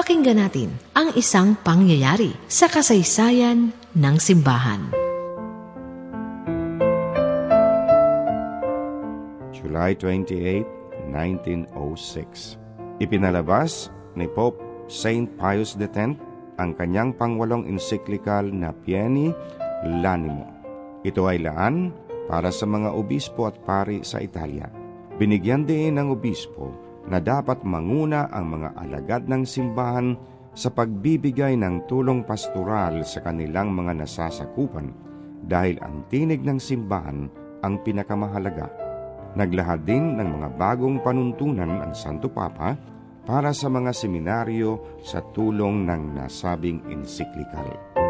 Pakinggan natin ang isang pangyayari sa kasaysayan ng simbahan. July 28, 1906 Ipinalabas ni Pope St. Pius X ang kanyang pangwalong encyclical na Pieni Lanimo. Ito ay laan para sa mga obispo at pari sa Italia. Binigyan din ng obispo na dapat manguna ang mga alagad ng simbahan sa pagbibigay ng tulong pastoral sa kanilang mga nasasakupan dahil ang tinig ng simbahan ang pinakamahalaga. Naglahad din ng mga bagong panuntunan ang Santo Papa para sa mga seminaryo sa tulong ng nasabing encyclical.